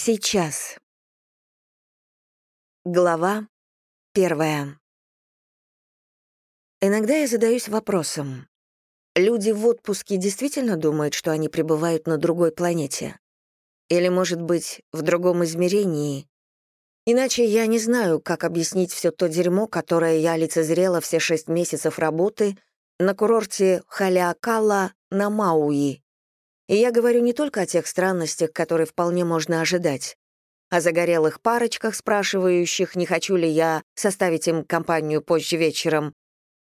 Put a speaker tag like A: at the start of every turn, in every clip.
A: Сейчас. Глава первая. Иногда я задаюсь вопросом. Люди в отпуске действительно думают, что они пребывают на другой планете? Или, может быть, в другом измерении? Иначе я не знаю, как объяснить все то дерьмо, которое я лицезрела все шесть месяцев работы на курорте Халиакала на Мауи, и я говорю не только о тех странностях, которые вполне можно ожидать, о загорелых парочках, спрашивающих, не хочу ли я составить им компанию позже вечером,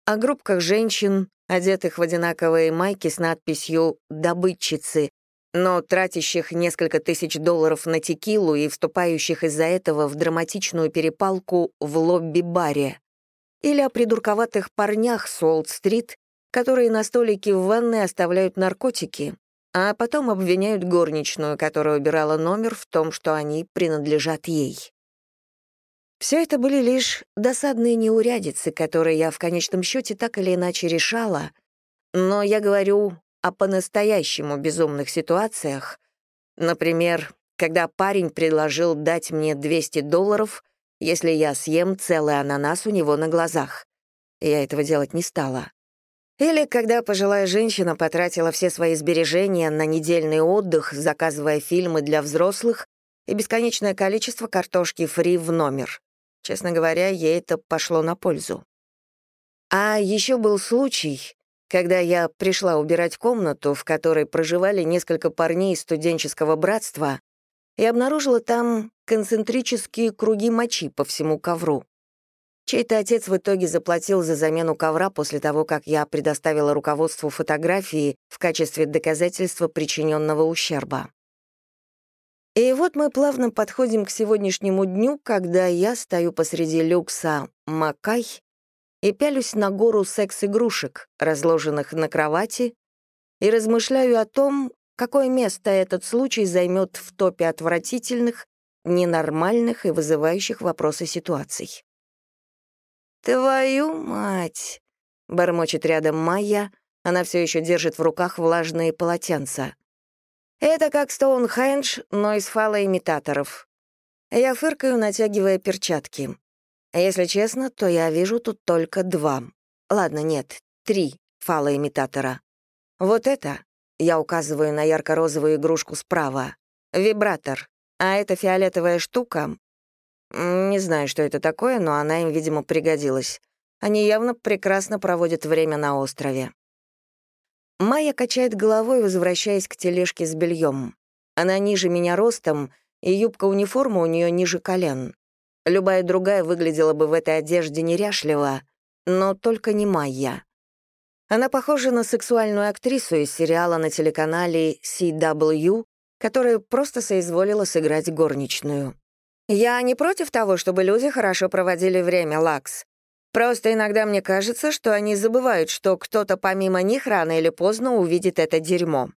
A: о группках женщин, одетых в одинаковые майки с надписью «добытчицы», но тратящих несколько тысяч долларов на текилу и вступающих из-за этого в драматичную перепалку в лобби-баре. Или о придурковатых парнях с Уолл-стрит, которые на столике в ванной оставляют наркотики, а потом обвиняют горничную, которая убирала номер, в том, что они принадлежат ей. Все это были лишь досадные неурядицы, которые я в конечном счете так или иначе решала, но я говорю о по-настоящему безумных ситуациях. Например, когда парень предложил дать мне 200 долларов, если я съем целый ананас у него на глазах. Я этого делать не стала. Или когда пожилая женщина потратила все свои сбережения на недельный отдых, заказывая фильмы для взрослых и бесконечное количество картошки фри в номер. Честно говоря, ей это пошло на пользу. А еще был случай, когда я пришла убирать комнату, в которой проживали несколько парней из студенческого братства, и обнаружила там концентрические круги мочи по всему ковру. Чей-то отец в итоге заплатил за замену ковра после того, как я предоставила руководству фотографии в качестве доказательства причиненного ущерба. И вот мы плавно подходим к сегодняшнему дню, когда я стою посреди люкса «Макай» и пялюсь на гору секс-игрушек, разложенных на кровати, и размышляю о том, какое место этот случай займет в топе отвратительных, ненормальных и вызывающих вопросы ситуаций. «Твою мать!» — бормочет рядом Майя. Она все еще держит в руках влажные полотенца. «Это как Стоунхендж, но из фалоимитаторов». Я фыркаю, натягивая перчатки. Если честно, то я вижу тут только два. Ладно, нет, три фалоимитатора. Вот это, я указываю на ярко-розовую игрушку справа, вибратор, а эта фиолетовая штука не знаю, что это такое, но она им, видимо, пригодилась. Они явно прекрасно проводят время на острове. Майя качает головой, возвращаясь к тележке с бельем. Она ниже меня ростом, и юбка-униформа у нее ниже колен. Любая другая выглядела бы в этой одежде неряшливо, но только не Майя. Она похожа на сексуальную актрису из сериала на телеканале CW, которая просто соизволила сыграть горничную. Я не против того, чтобы люди хорошо проводили время, Лакс. Просто иногда мне кажется, что они забывают, что кто-то помимо них рано или поздно увидит это дерьмо.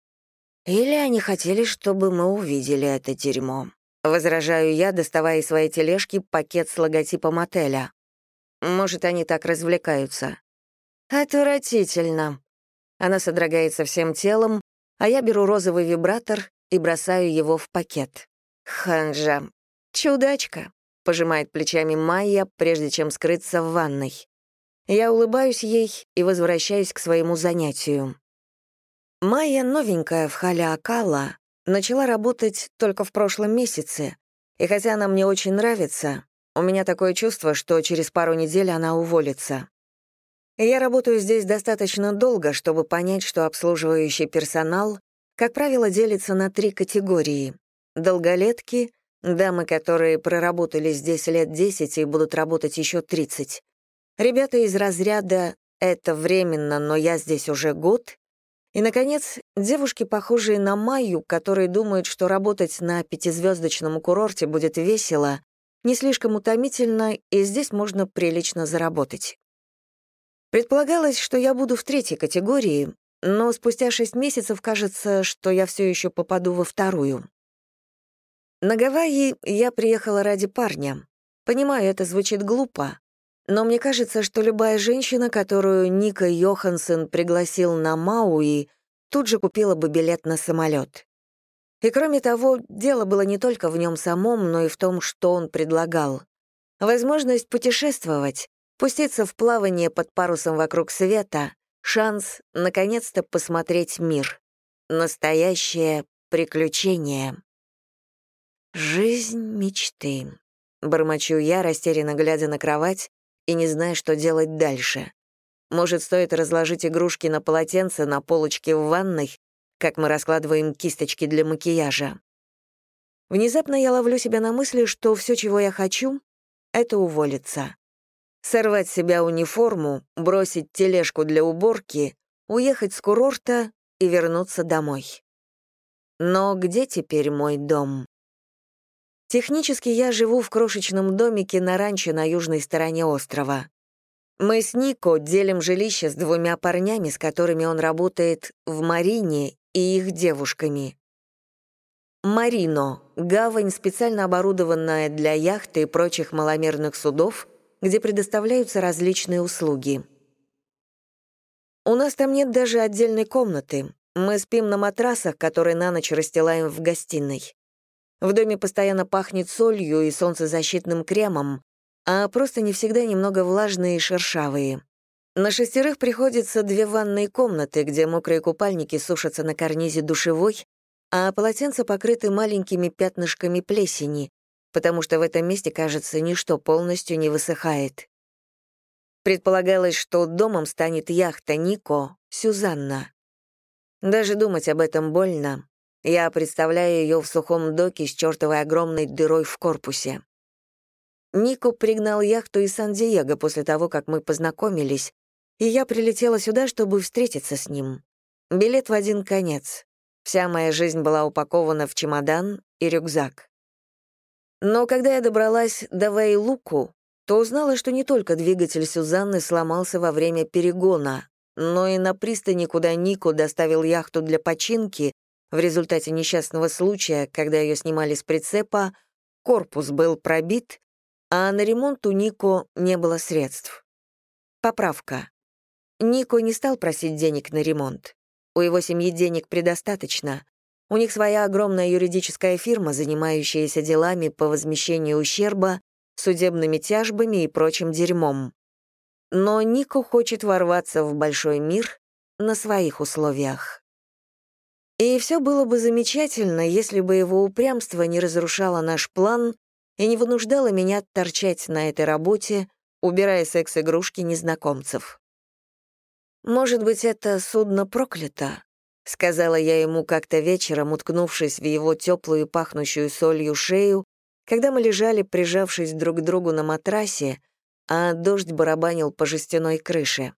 A: Или они хотели, чтобы мы увидели это дерьмо. Возражаю я, доставая из своей тележки пакет с логотипом отеля. Может, они так развлекаются. Отвратительно. Она содрогается всем телом, а я беру розовый вибратор и бросаю его в пакет. Ханжа, «Чудачка», — пожимает плечами Майя, прежде чем скрыться в ванной. Я улыбаюсь ей и возвращаюсь к своему занятию. Майя, новенькая в Халяакала, начала работать только в прошлом месяце, и хотя она мне очень нравится, у меня такое чувство, что через пару недель она уволится. Я работаю здесь достаточно долго, чтобы понять, что обслуживающий персонал, как правило, делится на три категории — долголетки, Дамы, которые проработали здесь лет 10 и будут работать еще 30. Ребята из разряда «это временно, но я здесь уже год». И, наконец, девушки, похожие на Майю, которые думают, что работать на пятизвездочном курорте будет весело, не слишком утомительно, и здесь можно прилично заработать. Предполагалось, что я буду в третьей категории, но спустя шесть месяцев кажется, что я все еще попаду во вторую. На Гавайи я приехала ради парня. Понимаю, это звучит глупо, но мне кажется, что любая женщина, которую Ника Йоханссон пригласил на Мауи, тут же купила бы билет на самолет. И кроме того, дело было не только в нем самом, но и в том, что он предлагал. Возможность путешествовать, пуститься в плавание под парусом вокруг света, шанс наконец-то посмотреть мир. Настоящее приключение. «Жизнь мечты», — бормочу я, растерянно глядя на кровать и не зная, что делать дальше. Может, стоит разложить игрушки на полотенце на полочке в ванной, как мы раскладываем кисточки для макияжа. Внезапно я ловлю себя на мысли, что все, чего я хочу, — это уволиться. Сорвать себя униформу, бросить тележку для уборки, уехать с курорта и вернуться домой. Но где теперь мой дом? Технически я живу в крошечном домике на ранчо на южной стороне острова. Мы с Нико делим жилище с двумя парнями, с которыми он работает в Марине и их девушками. Марино — гавань, специально оборудованная для яхты и прочих маломерных судов, где предоставляются различные услуги. У нас там нет даже отдельной комнаты. Мы спим на матрасах, которые на ночь расстилаем в гостиной. В доме постоянно пахнет солью и солнцезащитным кремом, а просто не всегда немного влажные и шершавые. На шестерых приходится две ванные комнаты, где мокрые купальники сушатся на карнизе душевой, а полотенца покрыты маленькими пятнышками плесени, потому что в этом месте, кажется, ничто полностью не высыхает. Предполагалось, что домом станет яхта Нико, Сюзанна. Даже думать об этом больно. Я представляю ее в сухом доке с чертовой огромной дырой в корпусе. Нико пригнал яхту из Сан-Диего после того, как мы познакомились, и я прилетела сюда, чтобы встретиться с ним. Билет в один конец. Вся моя жизнь была упакована в чемодан и рюкзак. Но когда я добралась до Вейлуку, то узнала, что не только двигатель Сюзанны сломался во время перегона, но и на пристани, куда Нико доставил яхту для починки, в результате несчастного случая, когда ее снимали с прицепа, корпус был пробит, а на ремонт у Нико не было средств. Поправка. Нико не стал просить денег на ремонт. У его семьи денег предостаточно. У них своя огромная юридическая фирма, занимающаяся делами по возмещению ущерба, судебными тяжбами и прочим дерьмом. Но Нико хочет ворваться в большой мир на своих условиях. И все было бы замечательно, если бы его упрямство не разрушало наш план и не вынуждало меня торчать на этой работе, убирая секс-игрушки незнакомцев. «Может быть, это судно проклято?» — сказала я ему как-то вечером, уткнувшись в его теплую, пахнущую солью шею, когда мы лежали, прижавшись друг к другу на матрасе, а дождь барабанил по жестяной крыше.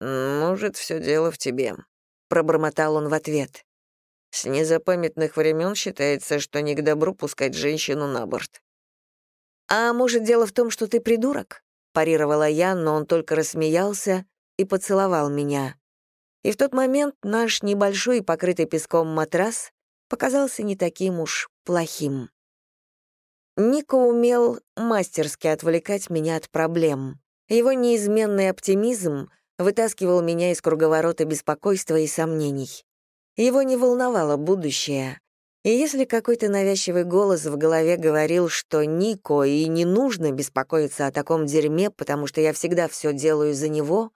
A: «Может, все дело в тебе», — пробормотал он в ответ. «С незапамятных времен считается, что не к добру пускать женщину на борт». «А может, дело в том, что ты придурок?» — парировала я, но он только рассмеялся и поцеловал меня. И в тот момент наш небольшой, покрытый песком матрас показался не таким уж плохим. Нико умел мастерски отвлекать меня от проблем. Его неизменный оптимизм вытаскивал меня из круговорота беспокойства и сомнений. Его не волновало будущее. И если какой-то навязчивый голос в голове говорил, что Нико и не нужно беспокоиться о таком дерьме, потому что я всегда все делаю за него,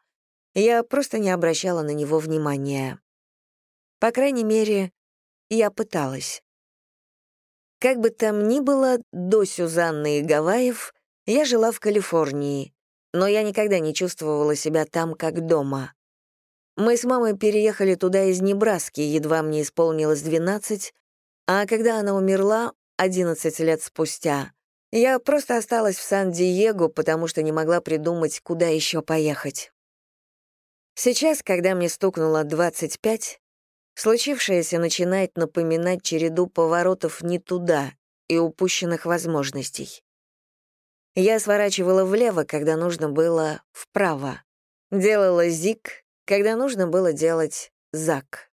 A: я просто не обращала на него внимания. По крайней мере, я пыталась. Как бы там ни было, до Сюзанны и Гавайев я жила в Калифорнии, но я никогда не чувствовала себя там как дома. Мы с мамой переехали туда из Небраски, едва мне исполнилось 12, а когда она умерла, 11 лет спустя, я просто осталась в Сан-Диего, потому что не могла придумать, куда еще поехать. Сейчас, когда мне стукнуло 25, случившееся начинает напоминать череду поворотов не туда и упущенных возможностей. Я сворачивала влево, когда нужно было вправо. Делала зиг, когда нужно было делать зак.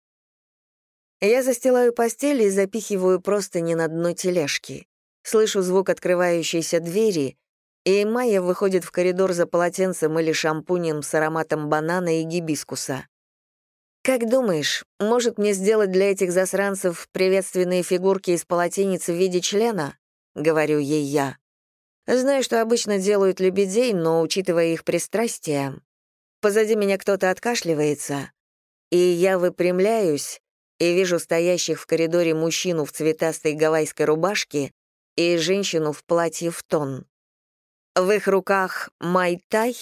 A: Я застилаю постель и запихиваю просто не на дно тележки. Слышу звук открывающейся двери, и Майя выходит в коридор за полотенцем или шампунем с ароматом банана и гибискуса. «Как думаешь, может мне сделать для этих засранцев приветственные фигурки из полотенец в виде члена?» — говорю ей я. Знаю, что обычно делают лебедей, но, учитывая их пристрастие, позади меня кто-то откашливается, и я выпрямляюсь и вижу стоящих в коридоре мужчину в цветастой гавайской рубашке и женщину в платье в тон. В их руках май-тай,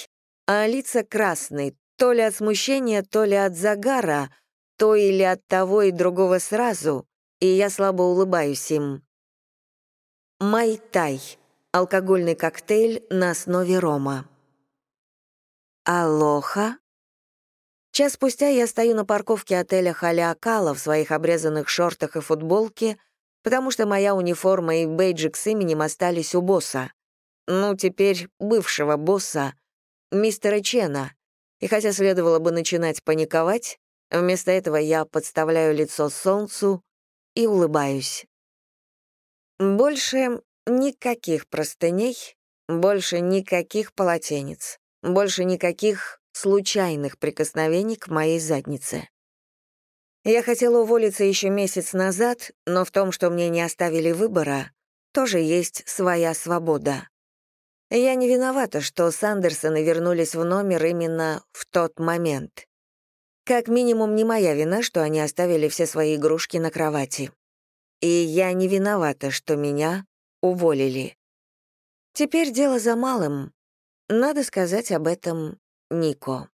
A: а лица красные, то ли от смущения, то ли от загара, то или от того и другого сразу, и я слабо улыбаюсь им. Май-тай — алкогольный коктейль на основе рома. Алоха. Час спустя я стою на парковке отеля Халиакала в своих обрезанных шортах и футболке, потому что моя униформа и бейджик с именем остались у босса. Ну, теперь бывшего босса, мистера Чена. И хотя следовало бы начинать паниковать, вместо этого я подставляю лицо солнцу и улыбаюсь. Больше никаких простыней, больше никаких полотенец, больше никаких случайных прикосновений к моей заднице. Я хотела уволиться еще месяц назад, но в том, что мне не оставили выбора, тоже есть своя свобода. Я не виновата, что Сандерсоны вернулись в номер именно в тот момент. Как минимум, не моя вина, что они оставили все свои игрушки на кровати. И я не виновата, что меня уволили. Теперь дело за малым. Надо сказать об этом Нико.